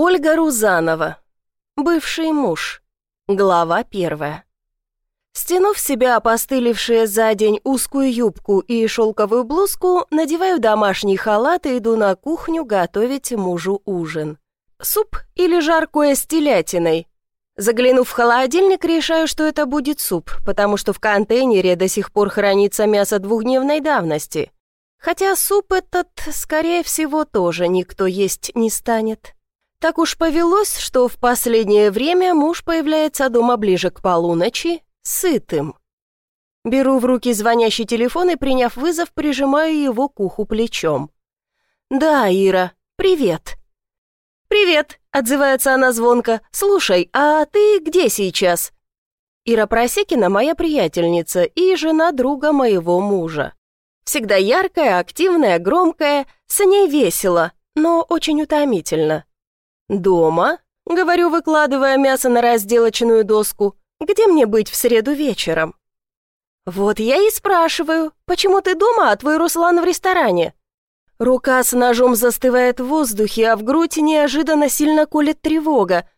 Ольга Рузанова. Бывший муж. Глава первая. Стянув себя опостылевшие за день узкую юбку и шелковую блузку, надеваю домашний халат и иду на кухню готовить мужу ужин. Суп или жаркое с телятиной. Заглянув в холодильник, решаю, что это будет суп, потому что в контейнере до сих пор хранится мясо двухдневной давности. Хотя суп этот, скорее всего, тоже никто есть не станет. Так уж повелось, что в последнее время муж появляется дома ближе к полуночи, сытым. Беру в руки звонящий телефон и, приняв вызов, прижимаю его к уху плечом. «Да, Ира, привет». «Привет», — отзывается она звонко. «Слушай, а ты где сейчас?» Ира Просекина моя приятельница и жена друга моего мужа. Всегда яркая, активная, громкая, с ней весело, но очень утомительно. «Дома?» — говорю, выкладывая мясо на разделочную доску. «Где мне быть в среду вечером?» «Вот я и спрашиваю, почему ты дома, а твой Руслан в ресторане?» Рука с ножом застывает в воздухе, а в грудь неожиданно сильно колет тревога.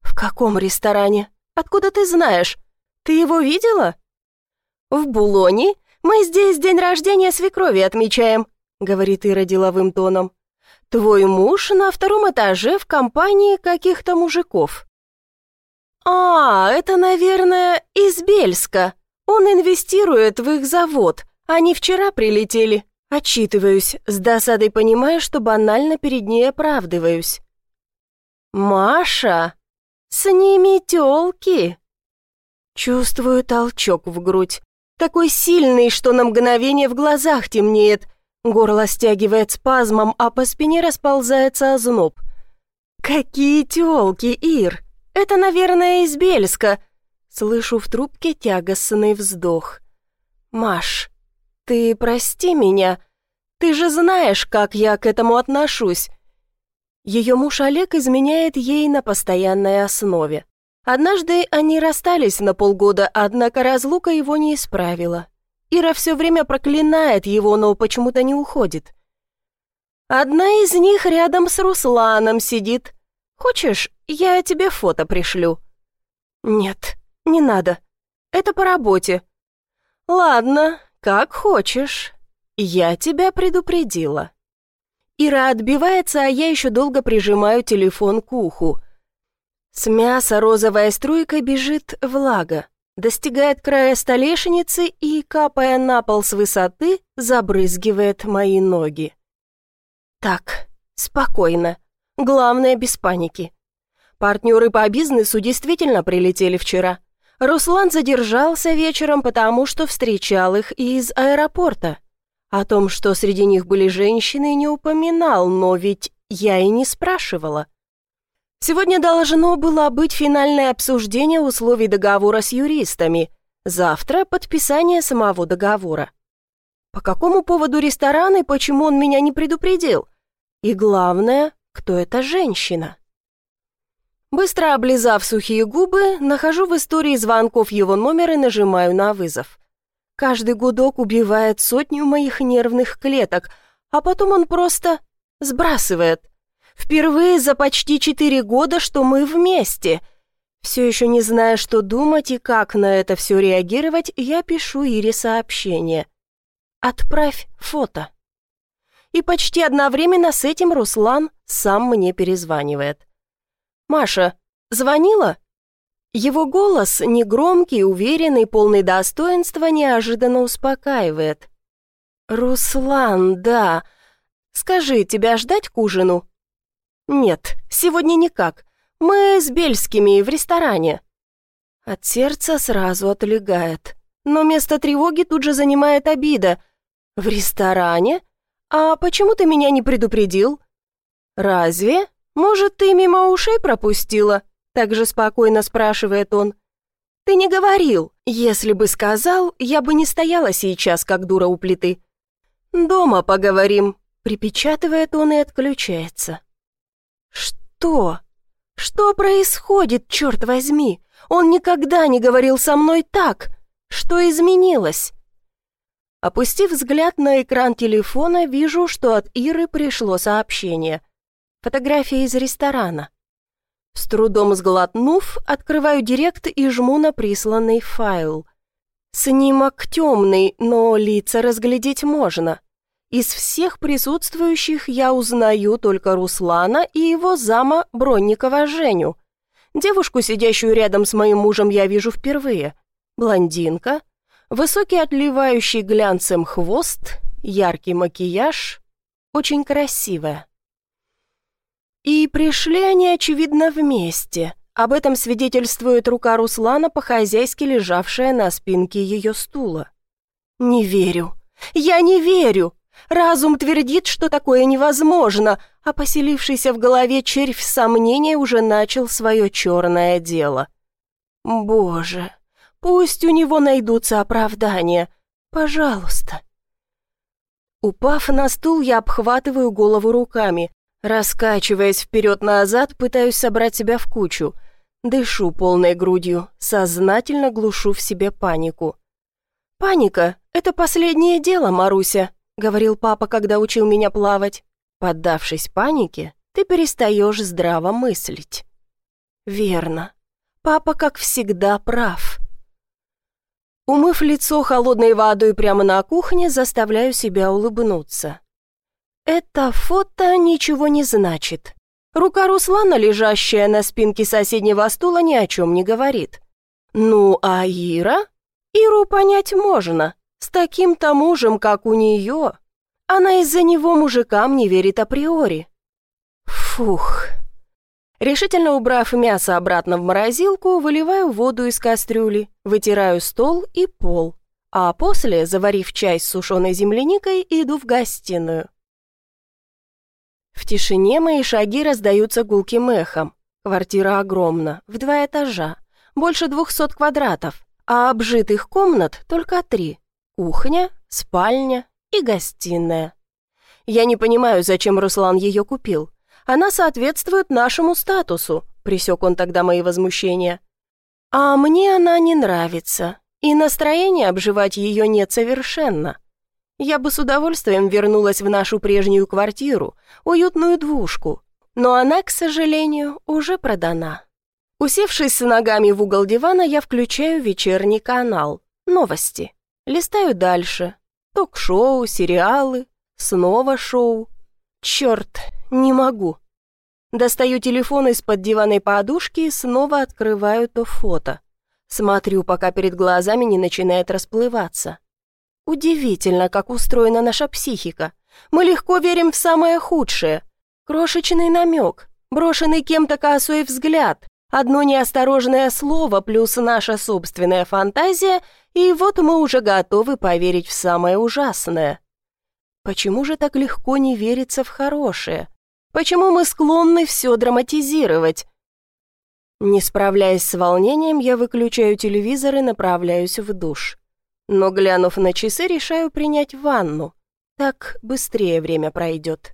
«В каком ресторане? Откуда ты знаешь? Ты его видела?» «В Булоне. Мы здесь день рождения свекрови отмечаем», — говорит Ира деловым тоном. Твой муж на втором этаже в компании каких-то мужиков. А, это, наверное, из Бельска. Он инвестирует в их завод. Они вчера прилетели. Отчитываюсь, с досадой понимая, что банально перед ней оправдываюсь. «Маша, с ними тёлки!» Чувствую толчок в грудь, такой сильный, что на мгновение в глазах темнеет – Горло стягивает спазмом, а по спине расползается озноб. «Какие тёлки, Ир! Это, наверное, из Бельска!» Слышу в трубке тягостный вздох. «Маш, ты прости меня. Ты же знаешь, как я к этому отношусь». Ее муж Олег изменяет ей на постоянной основе. Однажды они расстались на полгода, однако разлука его не исправила. Ира все время проклинает его, но почему-то не уходит. Одна из них рядом с Русланом сидит. Хочешь, я тебе фото пришлю? Нет, не надо. Это по работе. Ладно, как хочешь. Я тебя предупредила. Ира отбивается, а я еще долго прижимаю телефон к уху. С мяса розовая струйка бежит влага достигает края столешницы и, капая на пол с высоты, забрызгивает мои ноги. Так, спокойно. Главное, без паники. Партнеры по бизнесу действительно прилетели вчера. Руслан задержался вечером, потому что встречал их из аэропорта. О том, что среди них были женщины, не упоминал, но ведь я и не спрашивала. Сегодня должно было быть финальное обсуждение условий договора с юристами. Завтра подписание самого договора. По какому поводу ресторан и почему он меня не предупредил? И главное, кто эта женщина? Быстро облизав сухие губы, нахожу в истории звонков его номер и нажимаю на вызов. Каждый гудок убивает сотню моих нервных клеток, а потом он просто сбрасывает. Впервые за почти четыре года, что мы вместе. Все еще не зная, что думать и как на это все реагировать, я пишу Ире сообщение. «Отправь фото». И почти одновременно с этим Руслан сам мне перезванивает. «Маша, звонила?» Его голос, негромкий, уверенный, полный достоинства, неожиданно успокаивает. «Руслан, да. Скажи, тебя ждать к ужину?» «Нет, сегодня никак. Мы с Бельскими в ресторане». От сердца сразу отлегает. Но место тревоги тут же занимает обида. «В ресторане? А почему ты меня не предупредил?» «Разве? Может, ты мимо ушей пропустила?» Так же спокойно спрашивает он. «Ты не говорил. Если бы сказал, я бы не стояла сейчас, как дура у плиты». «Дома поговорим», — припечатывает он и отключается. «Что? Что происходит, черт возьми? Он никогда не говорил со мной так. Что изменилось?» Опустив взгляд на экран телефона, вижу, что от Иры пришло сообщение. Фотография из ресторана. С трудом сглотнув, открываю директ и жму на присланный файл. Снимок темный, но лица разглядеть можно. Из всех присутствующих я узнаю только Руслана и его зама Бронникова Женю. Девушку, сидящую рядом с моим мужем, я вижу впервые. Блондинка, высокий отливающий глянцем хвост, яркий макияж, очень красивая. И пришли они, очевидно, вместе. Об этом свидетельствует рука Руслана, по-хозяйски лежавшая на спинке ее стула. «Не верю. Я не верю. Разум твердит, что такое невозможно, а поселившийся в голове червь сомнения уже начал свое черное дело. Боже, пусть у него найдутся оправдания. Пожалуйста». Упав на стул, я обхватываю голову руками. Раскачиваясь вперед-назад, пытаюсь собрать себя в кучу. Дышу полной грудью, сознательно глушу в себе панику. «Паника — это последнее дело, Маруся», — говорил папа, когда учил меня плавать. «Поддавшись панике, ты перестаешь здраво мыслить». «Верно. Папа, как всегда, прав». Умыв лицо холодной водой прямо на кухне, заставляю себя улыбнуться. Это фото ничего не значит. Рука Руслана, лежащая на спинке соседнего стула, ни о чем не говорит. Ну, а Ира? Иру понять можно. С таким-то мужем, как у нее. Она из-за него мужикам не верит априори. Фух. Решительно убрав мясо обратно в морозилку, выливаю воду из кастрюли, вытираю стол и пол, а после, заварив чай с сушеной земляникой, иду в гостиную. В тишине мои шаги раздаются гулким эхом. Квартира огромна, в два этажа, больше двухсот квадратов, а обжитых комнат только три. Кухня, спальня и гостиная. Я не понимаю, зачем Руслан ее купил. Она соответствует нашему статусу, пресек он тогда мои возмущения. А мне она не нравится, и настроения обживать ее нет совершенно. Я бы с удовольствием вернулась в нашу прежнюю квартиру, уютную двушку, но она, к сожалению, уже продана. Усевшись с ногами в угол дивана, я включаю вечерний канал, новости. Листаю дальше. Ток-шоу, сериалы, снова шоу. Черт, не могу. Достаю телефон из-под диванной подушки и снова открываю то фото. Смотрю, пока перед глазами не начинает расплываться. Удивительно, как устроена наша психика. Мы легко верим в самое худшее. Крошечный намек, брошенный кем-то косой взгляд, одно неосторожное слово плюс наша собственная фантазия, и вот мы уже готовы поверить в самое ужасное. Почему же так легко не верится в хорошее? Почему мы склонны все драматизировать? Не справляясь с волнением, я выключаю телевизор и направляюсь в душ. Но, глянув на часы, решаю принять ванну. Так быстрее время пройдет.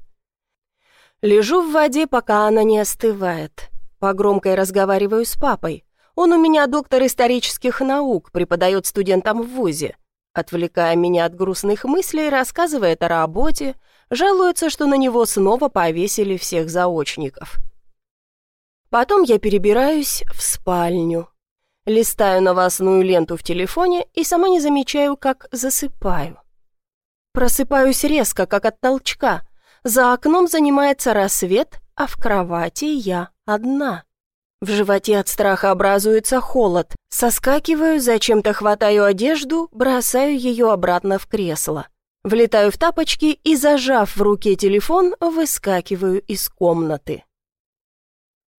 Лежу в воде, пока она не остывает. По громкой разговариваю с папой. Он у меня доктор исторических наук, преподает студентам в ВУЗе. Отвлекая меня от грустных мыслей, рассказывает о работе, жалуется, что на него снова повесили всех заочников. Потом я перебираюсь в спальню. Листаю новостную ленту в телефоне и сама не замечаю, как засыпаю. Просыпаюсь резко, как от толчка. За окном занимается рассвет, а в кровати я одна. В животе от страха образуется холод. Соскакиваю, зачем-то хватаю одежду, бросаю ее обратно в кресло. Влетаю в тапочки и, зажав в руке телефон, выскакиваю из комнаты.